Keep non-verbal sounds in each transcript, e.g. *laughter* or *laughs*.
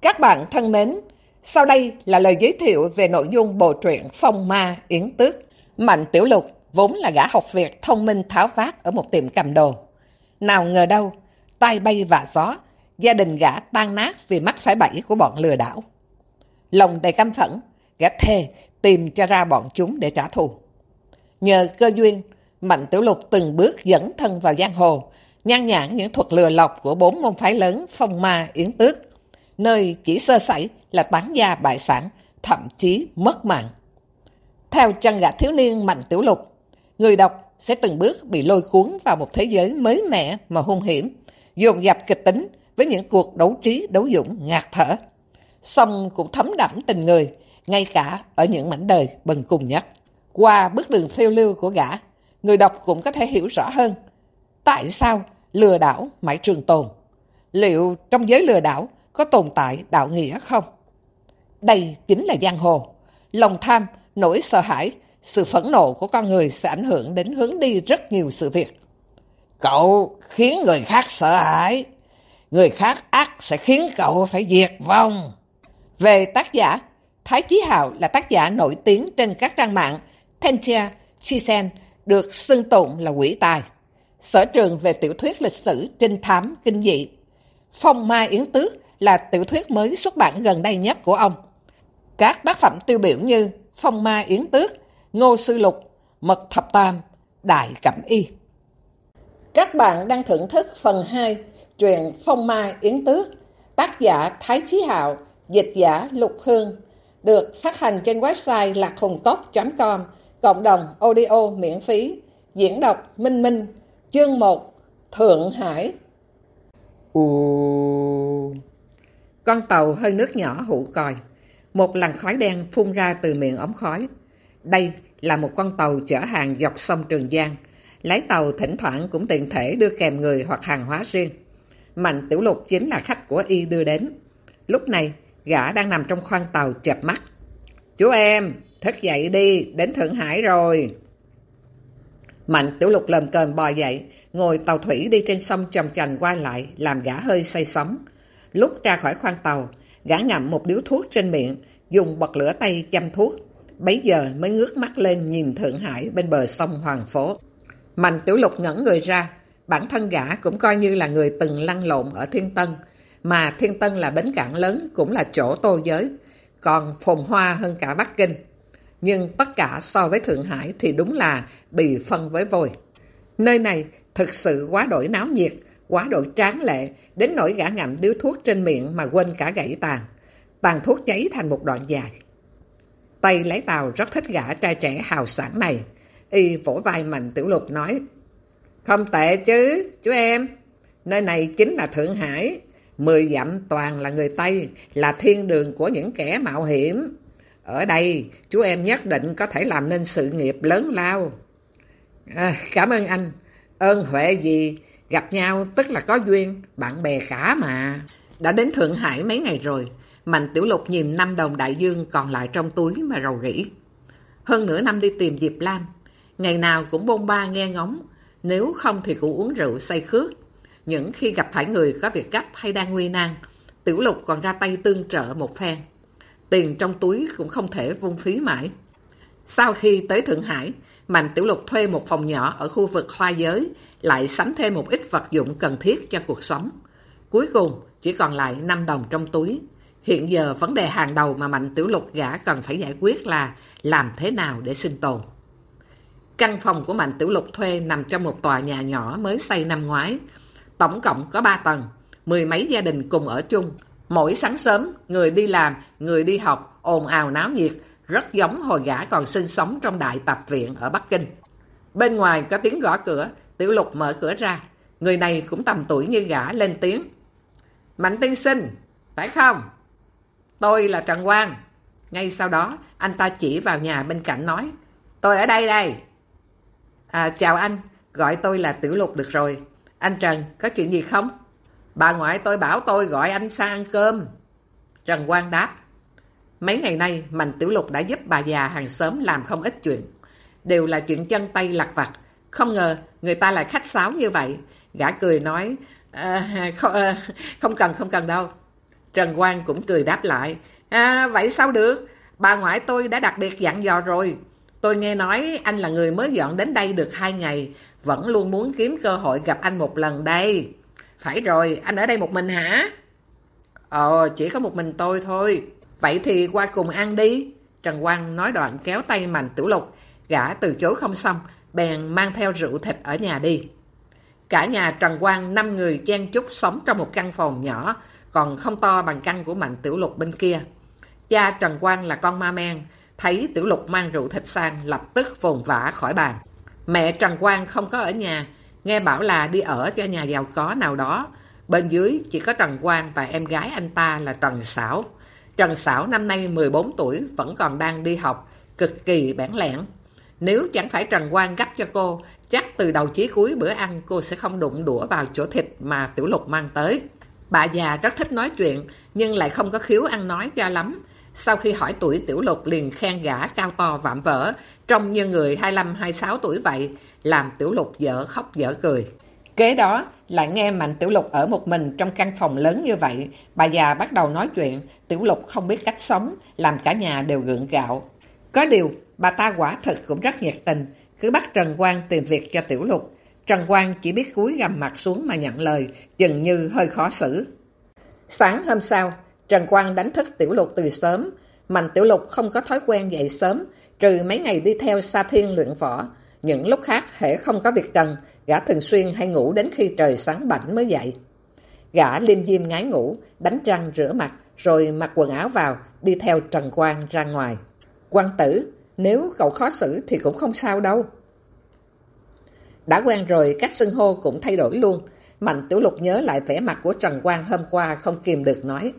Các bạn thân mến, sau đây là lời giới thiệu về nội dung bộ truyện Phong Ma Yến Tước. Mạnh Tiểu Lục vốn là gã học việc thông minh tháo vát ở một tiệm cầm đồ. Nào ngờ đâu, tai bay vạ gió, gia đình gã tan nát vì mắc phải bẫy của bọn lừa đảo. Lòng đầy căm phẫn, gã thề tìm cho ra bọn chúng để trả thù. Nhờ cơ duyên, Mạnh Tiểu Lục từng bước dẫn thân vào giang hồ, nhan nhãn những thuật lừa lọc của bốn môn phái lớn phong ma yến tước, nơi chỉ sơ sẩy là tán gia bại sản, thậm chí mất mạng. Theo chân gã thiếu niên Mạnh Tiểu Lục, người đọc sẽ từng bước bị lôi cuốn vào một thế giới mới mẻ mà hung hiểm, dồn dập kịch tính với những cuộc đấu trí đấu dũng ngạt thở. Xong cũng thấm đẫm tình người, ngay cả ở những mảnh đời bần cùng nhất. Qua bước đường phiêu lưu của gã, người đọc cũng có thể hiểu rõ hơn tại sao lừa đảo mãi trường tồn. Liệu trong giới lừa đảo có tồn tại đạo nghĩa không? Đây chính là giang hồ. Lòng tham, nỗi sợ hãi, sự phẫn nộ của con người sẽ ảnh hưởng đến hướng đi rất nhiều sự việc. Cậu khiến người khác sợ hãi. Người khác ác sẽ khiến cậu phải diệt vong. Về tác giả, Thái Chí Hào là tác giả nổi tiếng trên các trang mạng Tentia, Shisen, được xưng tụng là quỷ tài. Sở trường về tiểu thuyết lịch sử, trinh thám, kinh dị. Phong mai Yến Tước là tiểu thuyết mới xuất bản gần đây nhất của ông. Các tác phẩm tiêu biểu như Phong Ma Yến Tước, Ngô Sư Lục, Mật Thập Tam, Đại Cẩm Y. Các bạn đang thưởng thức phần 2 truyện Phong Ma Yến Tước, tác giả Thái Chí Hạo, dịch giả Lục Hương, được phát hành trên website lạc hùng cốc.com, cộng đồng audio miễn phí, diễn đọc Minh Minh, chương 1, Thượng Hải. Ù... Con tàu hơi nước nhỏ hụ còi, một làn khói đen phun ra từ miệng ống khói. Đây là một con tàu chở hàng dọc sông Trường Giang. Lái tàu thỉnh thoảng cũng tiện thể đưa kèm người hoặc hàng hóa riêng. Mạnh Tiểu Lục chính là khách của y đưa đến. Lúc này, gã đang nằm trong khoang tàu chập mắt. Chú em, thức dậy đi, đến Thượng Hải rồi. Mạnh Tiểu Lục lầm cờn bò dậy, ngồi tàu thủy đi trên sông chồng chành qua lại, làm gã hơi say sóng. Lúc ra khỏi khoang tàu, gã ngậm một điếu thuốc trên miệng, dùng bật lửa tay chăm thuốc. Bấy giờ mới ngước mắt lên nhìn Thượng Hải bên bờ sông Hoàng Phố. Mạnh Tiểu Lục ngẩn người ra, bản thân gã cũng coi như là người từng lăn lộn ở Thiên Tân, mà Thiên Tân là bến cảng lớn cũng là chỗ tô giới, còn phồn hoa hơn cả Bắc Kinh. Nhưng tất cả so với Thượng Hải thì đúng là bị phân với vôi. Nơi này thực sự quá đổi náo nhiệt, quá độ tráng lệ, đến nỗi gã ngậm điếu thuốc trên miệng mà quên cả gãy tàn. Tàn thuốc cháy thành một đoạn dài. Tây lấy tàu rất thích gã trai trẻ hào sản này. Y vỗ vai mạnh tiểu lục nói, Không tệ chứ, chú em. Nơi này chính là Thượng Hải. Mười dặm toàn là người Tây, là thiên đường của những kẻ mạo hiểm. Ở đây, chú em nhất định có thể làm nên sự nghiệp lớn lao. À, cảm ơn anh. Ơn huệ gì, gặp nhau tức là có duyên, bạn bè cả mà. Đã đến Thượng Hải mấy ngày rồi, Mạnh Tiểu Lục nhìn năm đồng đại dương còn lại trong túi mà rầu rĩ. Hơn nửa năm đi tìm Diệp Lam, ngày nào cũng bôn ba nghe ngóng, nếu không thì cũng uống rượu say khước. Những khi gặp phải người có việc gấp hay đang nguy nan, Tiểu Lục còn ra tay tương trợ một phen. Tiền trong túi cũng không thể vung phí mãi. Sau khi tới Thượng Hải, Mạnh Tiểu Lục thuê một phòng nhỏ ở khu vực hoa giới, lại sắm thêm một ít vật dụng cần thiết cho cuộc sống. Cuối cùng, chỉ còn lại 5 đồng trong túi. Hiện giờ vấn đề hàng đầu mà Mạnh Tiểu Lục gã cần phải giải quyết là làm thế nào để sinh tồn. Căn phòng của Mạnh Tiểu Lục thuê nằm trong một tòa nhà nhỏ mới xây năm ngoái. Tổng cộng có 3 tầng, mười mấy gia đình cùng ở chung. Mỗi sáng sớm, người đi làm, người đi học, ồn ào náo nhiệt, rất giống hồi gã còn sinh sống trong đại tập viện ở Bắc Kinh. Bên ngoài có tiếng gõ cửa, Tiểu Lục mở cửa ra. Người này cũng tầm tuổi như gã lên tiếng. Mạnh tiên sinh, phải không? Tôi là Trần Quang. Ngay sau đó, anh ta chỉ vào nhà bên cạnh nói. Tôi ở đây đây. À, chào anh, gọi tôi là Tiểu Lục được rồi. Anh Trần, có chuyện gì không? Bà ngoại tôi bảo tôi gọi anh sang ăn cơm. Trần Quang đáp. Mấy ngày nay, Mạnh Tiểu Lục đã giúp bà già hàng xóm làm không ít chuyện. Đều là chuyện chân tay lặt vặt. Không ngờ, người ta lại khách sáo như vậy. Gã cười nói, à, không, à, không cần, không cần đâu. Trần Quang cũng cười đáp lại. À, vậy sao được? Bà ngoại tôi đã đặc biệt dặn dò rồi. Tôi nghe nói anh là người mới dọn đến đây được hai ngày. Vẫn luôn muốn kiếm cơ hội gặp anh một lần đây. Phải rồi, anh ở đây một mình hả? Ờ, chỉ có một mình tôi thôi. Vậy thì qua cùng ăn đi. Trần Quang nói đoạn kéo tay Mạnh Tiểu Lục. Gã từ chối không xong, bèn mang theo rượu thịt ở nhà đi. Cả nhà Trần Quang năm người chen chúc sống trong một căn phòng nhỏ, còn không to bằng căn của Mạnh Tiểu Lục bên kia. Cha Trần Quang là con ma men, thấy Tiểu Lục mang rượu thịt sang lập tức vồn vã khỏi bàn. Mẹ Trần Quang không có ở nhà, nghe bảo là đi ở cho nhà giàu có nào đó. Bên dưới chỉ có Trần Quang và em gái anh ta là Trần Sảo. Trần Sảo năm nay 14 tuổi vẫn còn đang đi học, cực kỳ bản lẻn. Nếu chẳng phải Trần Quang gấp cho cô, chắc từ đầu chí cuối bữa ăn cô sẽ không đụng đũa vào chỗ thịt mà Tiểu Lục mang tới. Bà già rất thích nói chuyện, nhưng lại không có khiếu ăn nói cho lắm. Sau khi hỏi tuổi Tiểu Lục liền khen gã cao to vạm vỡ, trông như người 25-26 tuổi vậy, làm Tiểu Lục dở khóc dở cười. Kế đó, lại nghe Mạnh Tiểu Lục ở một mình trong căn phòng lớn như vậy, bà già bắt đầu nói chuyện, Tiểu Lục không biết cách sống, làm cả nhà đều gượng gạo. Có điều, bà ta quả thật cũng rất nhiệt tình, cứ bắt Trần Quang tìm việc cho Tiểu Lục. Trần Quang chỉ biết cúi gầm mặt xuống mà nhận lời, dường như hơi khó xử. Sáng hôm sau, Trần Quang đánh thức Tiểu Lục từ sớm. Mạnh Tiểu Lục không có thói quen dậy sớm, trừ mấy ngày đi theo Sa Thiên luyện võ. Những lúc khác, hễ không có việc cần, gã thường xuyên hay ngủ đến khi trời sáng bảnh mới dậy. Gã liêm diêm ngái ngủ, đánh răng rửa mặt, rồi mặc quần áo vào, đi theo Trần Quang ra ngoài. Quang tử, nếu cậu khó xử thì cũng không sao đâu. Đã quen rồi, cách xưng hô cũng thay đổi luôn. Mạnh Tiểu Lục nhớ lại vẻ mặt của Trần Quang hôm qua không kìm được nói.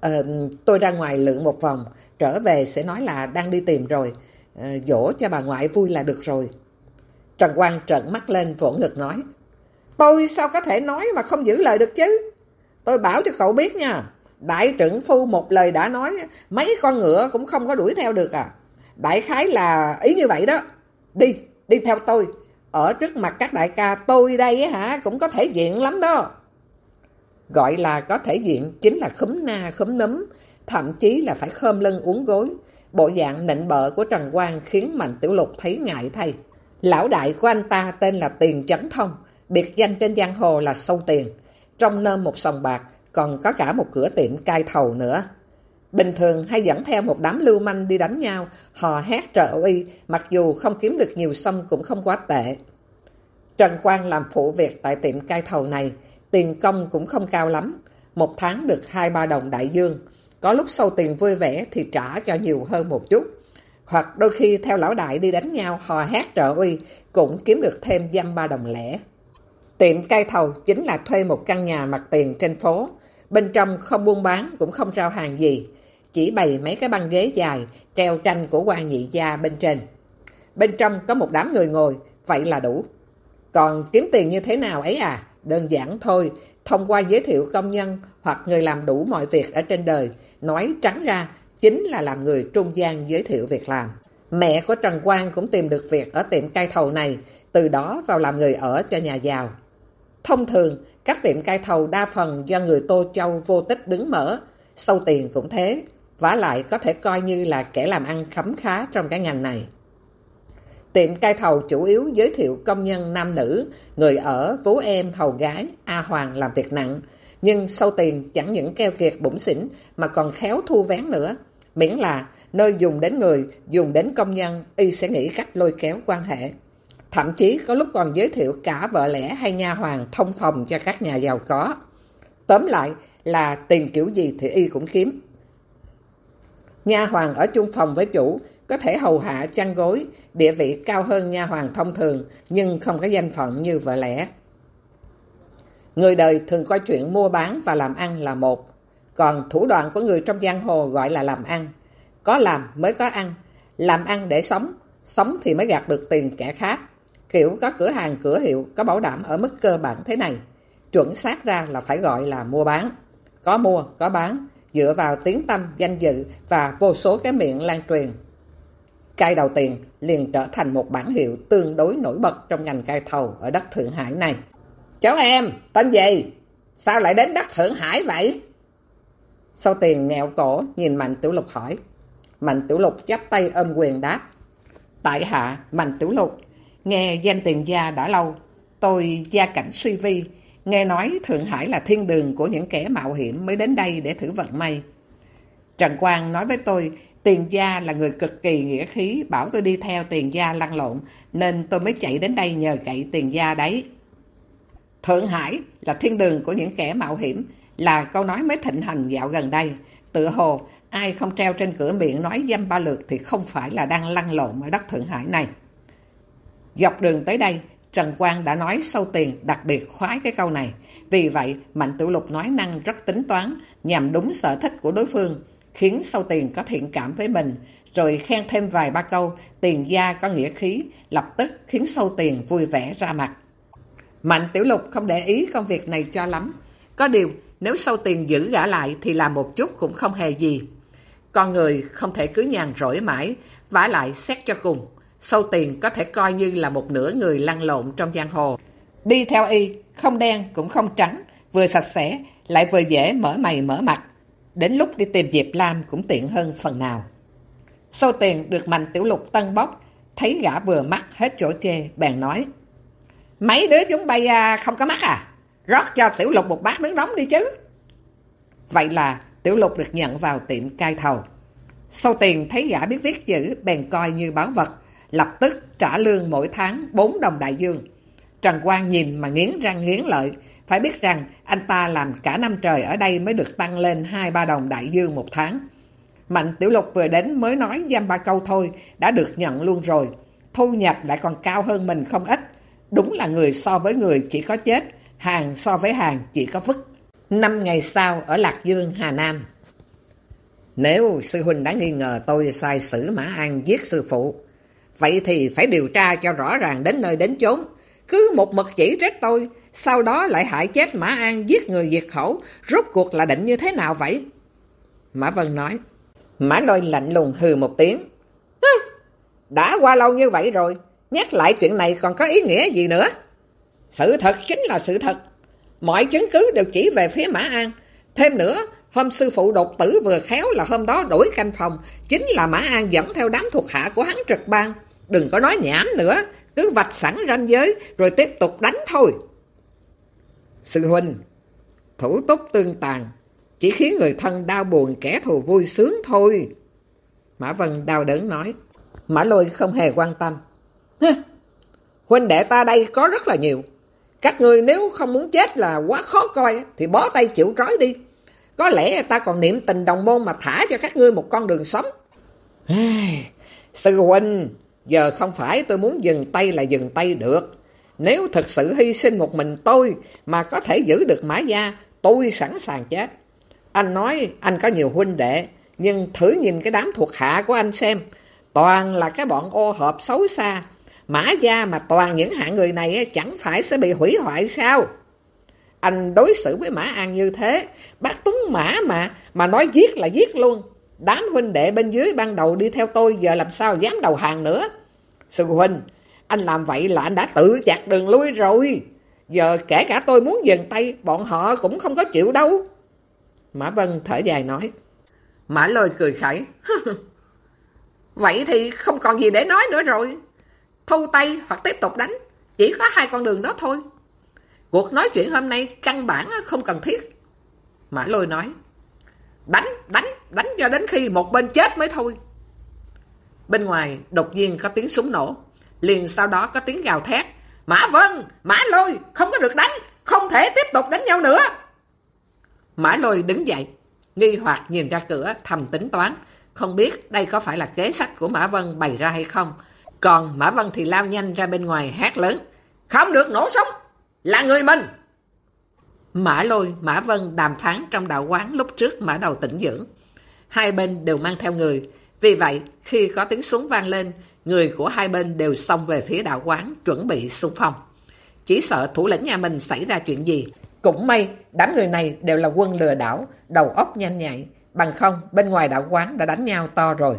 Ờ, tôi ra ngoài lượn một vòng, trở về sẽ nói là đang đi tìm rồi. Ờ, dỗ cho bà ngoại vui là được rồi. Trần Quang trợn mắt lên vỗ ngực nói. Tôi sao có thể nói mà không giữ lời được chứ? Tôi bảo cho cậu biết nha. Đại trưởng phu một lời đã nói, mấy con ngựa cũng không có đuổi theo được à. Đại khái là ý như vậy đó. Đi, đi theo tôi. Ở trước mặt các đại ca tôi đây hả cũng có thể diện lắm đó. Gọi là có thể diện chính là khúm na khúm nấm, thậm chí là phải khơm lưng uống gối. Bộ dạng nịnh bợ của Trần Quang khiến Mạnh Tiểu Lục thấy ngại thay. Lão đại của anh ta tên là Tiền Chấn Thông, biệt danh trên giang hồ là Sâu Tiền. Trong nơm một sòng bạc, còn có cả một cửa tiệm cai thầu nữa. Bình thường hay dẫn theo một đám lưu manh đi đánh nhau, hò hét trợ uy, mặc dù không kiếm được nhiều xong cũng không quá tệ. Trần Quang làm phụ việc tại tiệm cai thầu này, tiền công cũng không cao lắm, một tháng được 2-3 đồng đại dương. Có lúc sâu tiền vui vẻ thì trả cho nhiều hơn một chút. Hoặc đôi khi theo lão đại đi đánh nhau hò hét trợ uy cũng kiếm được thêm dăm ba đồng lẻ. Tiệm cai thầu chính là thuê một căn nhà mặt tiền trên phố. Bên trong không buôn bán cũng không rao hàng gì. Chỉ bày mấy cái băng ghế dài, treo tranh của quan nhị gia bên trên. Bên trong có một đám người ngồi, vậy là đủ. Còn kiếm tiền như thế nào ấy à? Đơn giản thôi, thông qua giới thiệu công nhân hoặc người làm đủ mọi việc ở trên đời, nói trắng ra chính là làm người trung gian giới thiệu việc làm. Mẹ của Trần Quang cũng tìm được việc ở tiệm cai thầu này, từ đó vào làm người ở cho nhà giàu. Thông thường, các tiệm cai thầu đa phần do người Tô Châu vô tích đứng mở, sâu tiền cũng thế, vả lại có thể coi như là kẻ làm ăn khấm khá trong cái ngành này. Tiệm cai thầu chủ yếu giới thiệu công nhân nam nữ, người ở, vú em, hầu gái, A Hoàng làm việc nặng. Nhưng sâu tiền chẳng những keo kiệt bụng xỉn mà còn khéo thu vén nữa. Miễn là nơi dùng đến người, dùng đến công nhân, y sẽ nghĩ cách lôi kéo quan hệ. Thậm chí có lúc còn giới thiệu cả vợ lẽ hay nha hoàng thông phòng cho các nhà giàu có. Tóm lại là tiền kiểu gì thì y cũng kiếm. Nha hoàng ở chung phòng với chủ có thể hầu hạ chăn gối, địa vị cao hơn nha hoàng thông thường, nhưng không có danh phận như vợ lẽ. Người đời thường coi chuyện mua bán và làm ăn là một, còn thủ đoạn của người trong giang hồ gọi là làm ăn. Có làm mới có ăn, làm ăn để sống, sống thì mới gạt được tiền kẻ khác. Kiểu có cửa hàng cửa hiệu có bảo đảm ở mức cơ bản thế này, chuẩn xác ra là phải gọi là mua bán. Có mua, có bán, dựa vào tiếng tâm, danh dự và vô số cái miệng lan truyền. Cai đầu tiền liền trở thành một bản hiệu tương đối nổi bật trong ngành cai thầu ở đất Thượng Hải này. Cháu em, tên gì? Sao lại đến đất Thượng Hải vậy? Sau tiền nghẹo cổ nhìn Mạnh Tiểu Lục hỏi. Mạnh Tiểu Lục chắp tay ôm quyền đáp. Tại hạ Mạnh Tiểu Lục, nghe danh tiền gia đã lâu. Tôi gia cảnh suy vi, nghe nói Thượng Hải là thiên đường của những kẻ mạo hiểm mới đến đây để thử vận may. Trần Quang nói với tôi, tiền gia là người cực kỳ nghĩa khí, bảo tôi đi theo tiền gia lăn lộn, nên tôi mới chạy đến đây nhờ cậy tiền gia đấy. Thượng Hải là thiên đường của những kẻ mạo hiểm, là câu nói mới thịnh hành dạo gần đây. Tự hồ, ai không treo trên cửa miệng nói dâm ba lượt thì không phải là đang lăn lộn ở đất Thượng Hải này. Dọc đường tới đây, Trần Quang đã nói sâu tiền đặc biệt khoái cái câu này. Vì vậy, Mạnh Tiểu Lục nói năng rất tính toán, nhằm đúng sở thích của đối phương, khiến sâu tiền có thiện cảm với mình, rồi khen thêm vài ba câu, tiền gia có nghĩa khí, lập tức khiến sâu tiền vui vẻ ra mặt. Mạnh Tiểu Lục không để ý công việc này cho lắm. Có điều, nếu sâu tiền giữ gã lại thì làm một chút cũng không hề gì. Con người không thể cứ nhàn rỗi mãi, vả lại xét cho cùng. Sâu tiền có thể coi như là một nửa người lăn lộn trong giang hồ. Đi theo y, không đen cũng không trắng, vừa sạch sẽ, lại vừa dễ mở mày mở mặt. Đến lúc đi tìm việc Lam cũng tiện hơn phần nào. Sau tiền được Mạnh Tiểu Lục tân bốc, thấy gã vừa mắt hết chỗ chê, bèn nói. Mấy đứa chúng bay à, không có mắt à? Rót cho Tiểu Lục một bát nước nóng đi chứ. Vậy là Tiểu Lục được nhận vào tiệm cai thầu. Sau tiền thấy gã biết viết chữ bèn coi như báo vật, lập tức trả lương mỗi tháng 4 đồng đại dương. Trần Quang nhìn mà nghiến răng nghiến lợi, phải biết rằng anh ta làm cả năm trời ở đây mới được tăng lên 2-3 đồng đại dương một tháng. Mạnh Tiểu Lục vừa đến mới nói giam ba câu thôi, đã được nhận luôn rồi. Thu nhập lại còn cao hơn mình không ít. Đúng là người so với người chỉ có chết, hàng so với hàng chỉ có vứt. Năm ngày sau ở Lạc Dương, Hà Nam. Nếu sư huynh đã nghi ngờ tôi sai sử Mã An giết sư phụ, vậy thì phải điều tra cho rõ ràng đến nơi đến chốn. Cứ một mật chỉ trách tôi, sau đó lại hại chết Mã An giết người diệt khẩu, rốt cuộc là định như thế nào vậy? Mã Vân nói, Mã Lôi lạnh lùng hừ một tiếng. Đã qua lâu như vậy rồi, nhắc lại chuyện này còn có ý nghĩa gì nữa? Sự thật chính là sự thật. Mọi chứng cứ đều chỉ về phía Mã An. Thêm nữa, hôm sư phụ đột tử vừa khéo là hôm đó đổi canh phòng, chính là Mã An dẫn theo đám thuộc hạ của hắn trực ban. Đừng có nói nhảm nữa, cứ vạch sẵn ranh giới rồi tiếp tục đánh thôi. Sư huynh, thủ túc tương tàn, chỉ khiến người thân đau buồn kẻ thù vui sướng thôi. Mã Vân đau đớn nói. Mã Lôi không hề quan tâm. Huynh đệ ta đây có rất là nhiều. Các người nếu không muốn chết là quá khó coi thì bó tay chịu trói đi. Có lẽ ta còn niệm tình đồng môn mà thả cho các ngươi một con đường sống. Sư huynh, giờ không phải tôi muốn dừng tay là dừng tay được. Nếu thực sự hy sinh một mình tôi mà có thể giữ được mã gia, tôi sẵn sàng chết. Anh nói anh có nhiều huynh đệ, nhưng thử nhìn cái đám thuộc hạ của anh xem. Toàn là cái bọn ô hợp xấu xa, Mã gia mà toàn những hạng người này chẳng phải sẽ bị hủy hoại sao? Anh đối xử với Mã An như thế, bác Tuấn Mã mà, mà nói giết là giết luôn. Đám huynh đệ bên dưới ban đầu đi theo tôi giờ làm sao dám đầu hàng nữa. Sư huynh, anh làm vậy là anh đã tự chặt đường lui rồi. Giờ kể cả tôi muốn dừng tay, bọn họ cũng không có chịu đâu. Mã Vân thở dài nói. Mã lôi cười khẩy. *laughs* vậy thì không còn gì để nói nữa rồi thu tay hoặc tiếp tục đánh. Chỉ có hai con đường đó thôi. Cuộc nói chuyện hôm nay căn bản không cần thiết. Mã lôi nói. Đánh, đánh, đánh cho đến khi một bên chết mới thôi. Bên ngoài đột nhiên có tiếng súng nổ. Liền sau đó có tiếng gào thét. Mã Vân, Mã Lôi, không có được đánh. Không thể tiếp tục đánh nhau nữa. Mã Lôi đứng dậy. Nghi hoặc nhìn ra cửa thầm tính toán. Không biết đây có phải là kế sách của Mã Vân bày ra hay không. Còn Mã Vân thì lao nhanh ra bên ngoài hát lớn. Không được nổ súng, là người mình. Mã Lôi, Mã Vân đàm phán trong đạo quán lúc trước Mã Đầu tỉnh dưỡng. Hai bên đều mang theo người. Vì vậy, khi có tiếng súng vang lên, người của hai bên đều xông về phía đạo quán chuẩn bị xung phong. Chỉ sợ thủ lĩnh nhà mình xảy ra chuyện gì. Cũng may, đám người này đều là quân lừa đảo, đầu óc nhanh nhạy. Bằng không, bên ngoài đạo quán đã đánh nhau to rồi.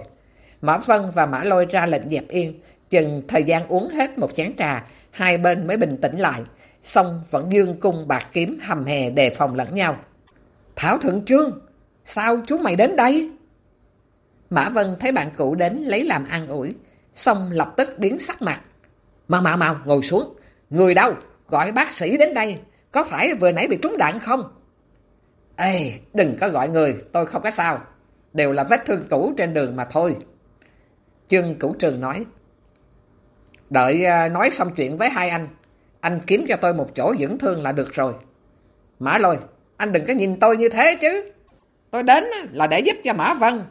Mã Vân và Mã Lôi ra lệnh dẹp yên, Chừng thời gian uống hết một chén trà, hai bên mới bình tĩnh lại, xong vẫn dương cung bạc kiếm hầm hè đề phòng lẫn nhau. Thảo Thượng trương sao chú mày đến đây? Mã Vân thấy bạn cũ đến lấy làm an ủi, xong lập tức biến sắc mặt. Mau mau mau, ngồi xuống. Người đâu? Gọi bác sĩ đến đây. Có phải vừa nãy bị trúng đạn không? Ê, đừng có gọi người, tôi không có sao. Đều là vết thương cũ trên đường mà thôi. Trương Cửu Trường nói. Đợi à, nói xong chuyện với hai anh. Anh kiếm cho tôi một chỗ dưỡng thương là được rồi. Mã Lôi, anh đừng có nhìn tôi như thế chứ. Tôi đến là để giúp cho Mã Vân.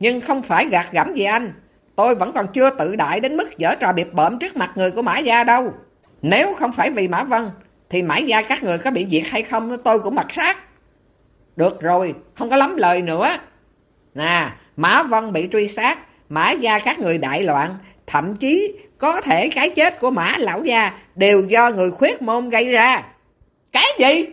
Nhưng không phải gạt gẫm gì anh. Tôi vẫn còn chưa tự đại đến mức dở trò biệp bợm trước mặt người của Mã Gia đâu. Nếu không phải vì Mã Vân, thì Mã Gia các người có bị diệt hay không tôi cũng mặc sát. Được rồi, không có lắm lời nữa. Nè, Mã Vân bị truy sát, Mã Gia các người đại loạn, thậm chí có thể cái chết của Mã Lão Gia đều do người khuyết môn gây ra. Cái gì?